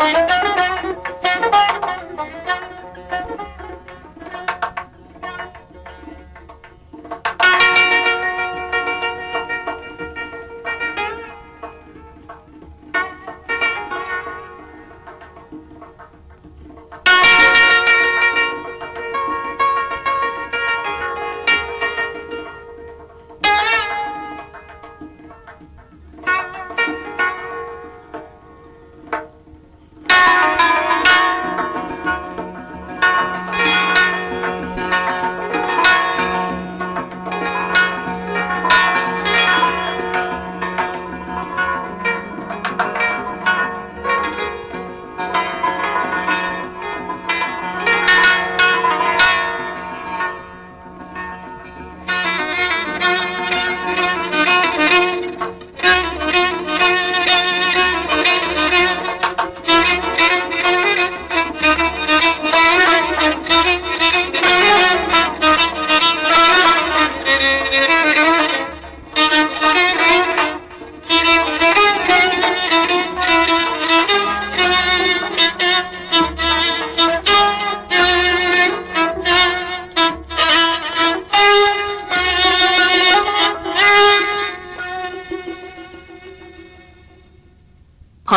Thank you.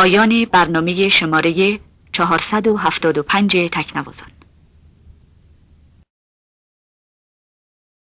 پایان برنامه شماره 475 تکنوازان.